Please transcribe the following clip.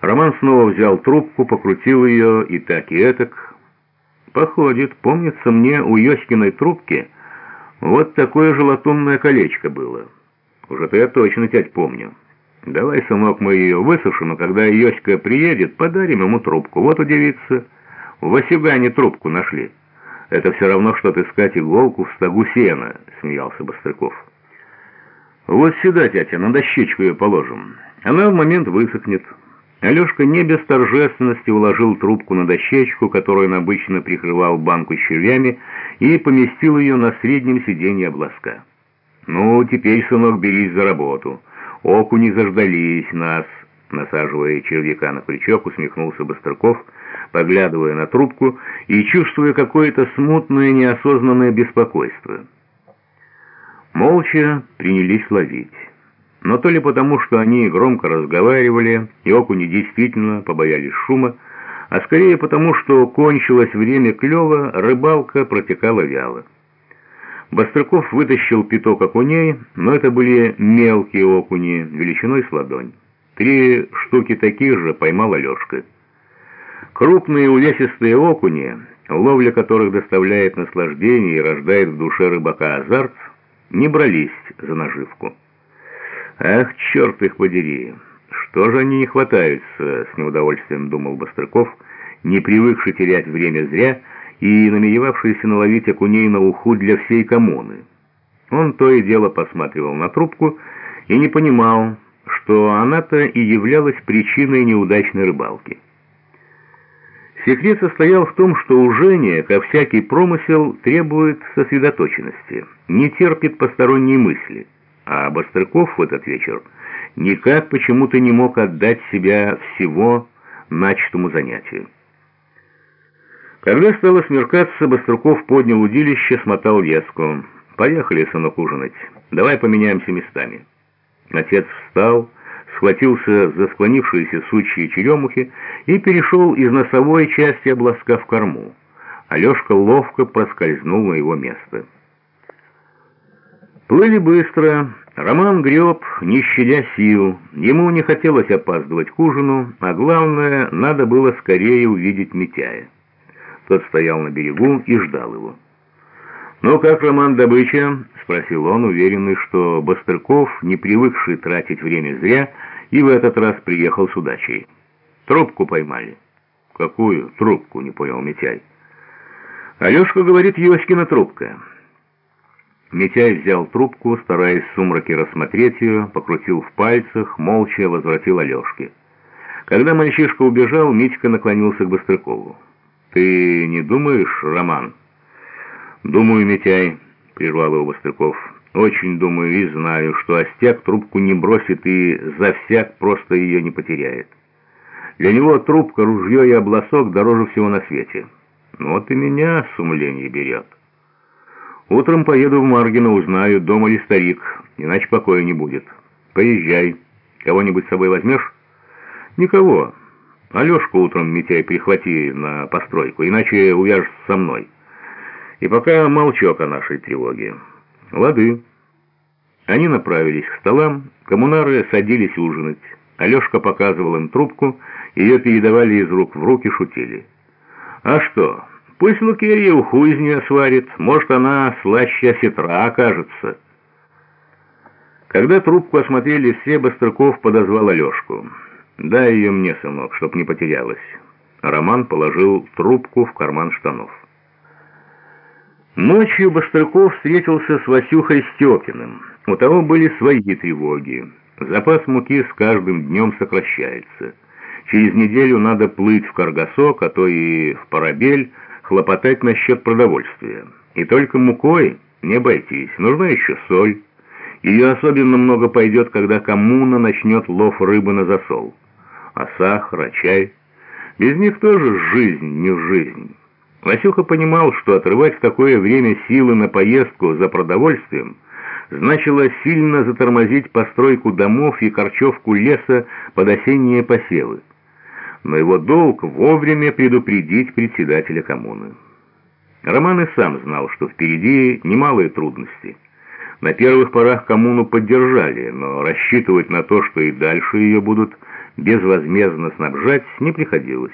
Роман снова взял трубку, покрутил ее и так, и этак. Походит, помнится мне, у Йоськиной трубки вот такое же латунное колечко было. Уже-то я точно тять помню. Давай, сынок, мы ее высушим, а когда Йоська приедет, подарим ему трубку. Вот удивится. В Васюгане трубку нашли. Это все равно, что отыскать иголку в стогу сена, смеялся Бострыков. Вот сюда, тятя, на дощечку ее положим. Она в момент высохнет. Алешка не без торжественности уложил трубку на дощечку, которую он обычно прикрывал банку червями, и поместил ее на среднем сиденье обласка. «Ну, теперь, сынок, берись за работу. Окуни заждались нас», — насаживая червяка на крючок, усмехнулся Быстрыков, поглядывая на трубку и чувствуя какое-то смутное неосознанное беспокойство. Молча принялись ловить. Но то ли потому, что они громко разговаривали, и окуни действительно побоялись шума, а скорее потому, что кончилось время клёва, рыбалка протекала вяло. Бострыков вытащил пяток окуней, но это были мелкие окуни, величиной с ладонь. Три штуки таких же поймал Алешка. Крупные увесистые окуни, ловля которых доставляет наслаждение и рождает в душе рыбака азарт, не брались за наживку. «Ах, черт их подери! Что же они не хватаются?» — с неудовольствием думал Бострыков, не привыкший терять время зря и намеревавшийся наловить окуней на уху для всей коммуны. Он то и дело посматривал на трубку и не понимал, что она-то и являлась причиной неудачной рыбалки. Секрет состоял в том, что у Жени, как всякий промысел, требует сосредоточенности, не терпит посторонние мысли — а Бострыков в этот вечер никак почему-то не мог отдать себя всего начатому занятию. Когда стало смеркаться, Боструков поднял удилище, смотал леску. «Поехали, сынок, ужинать. Давай поменяемся местами». Отец встал, схватился за склонившиеся сучьи черемухи и перешел из носовой части обласка в корму. Алешка ловко проскользнул на его место. Плыли быстро. Роман греб, не щадя сил. Ему не хотелось опаздывать к ужину, а главное, надо было скорее увидеть Митяя. Тот стоял на берегу и ждал его. «Ну как, Роман, добыча?» — спросил он, уверенный, что Бострыков, не привыкший тратить время зря, и в этот раз приехал с удачей. «Трубку поймали». «Какую трубку?» — не понял Митяй. «Алешка говорит, Йоськина трубка». Митяй взял трубку, стараясь в сумраке рассмотреть ее, покрутил в пальцах, молча возвратил Алешке. Когда мальчишка убежал, Митька наклонился к Быстрыкову. «Ты не думаешь, Роман?» «Думаю, Митяй», — прервал его Быстрыков. «Очень думаю и знаю, что Остяк трубку не бросит и за всяк просто ее не потеряет. Для него трубка, ружье и обласок дороже всего на свете. Вот и меня сумление берет». Утром поеду в Маргино, узнаю, дома ли старик, иначе покоя не будет. Поезжай. Кого-нибудь с собой возьмешь? Никого. Алешку утром, Митяй, прихвати на постройку, иначе увяжешь со мной. И пока молчок о нашей тревоге. Лады. Они направились к столам, коммунары садились ужинать. Алешка показывал им трубку, ее передавали из рук в руки, шутили. «А что?» Пусть Лукерья уху из нее сварит, может, она слаще осетра окажется. Когда трубку осмотрели все, Быстрыков подозвал Алешку. «Дай ее мне, сынок, чтоб не потерялась». Роман положил трубку в карман штанов. Ночью Быстрыков встретился с Васюхой Степиным. У того были свои тревоги. Запас муки с каждым днем сокращается. Через неделю надо плыть в Каргасок, а то и в Парабель, хлопотать насчет продовольствия. И только мукой не обойтись, нужна еще соль. Ее особенно много пойдет, когда коммуна начнет лов рыбы на засол. А сахар, а чай? Без них тоже жизнь не жизнь. Васюха понимал, что отрывать в такое время силы на поездку за продовольствием значило сильно затормозить постройку домов и корчевку леса под осенние посевы но его долг вовремя предупредить председателя коммуны. Роман и сам знал, что впереди немалые трудности. На первых порах коммуну поддержали, но рассчитывать на то, что и дальше ее будут безвозмездно снабжать не приходилось.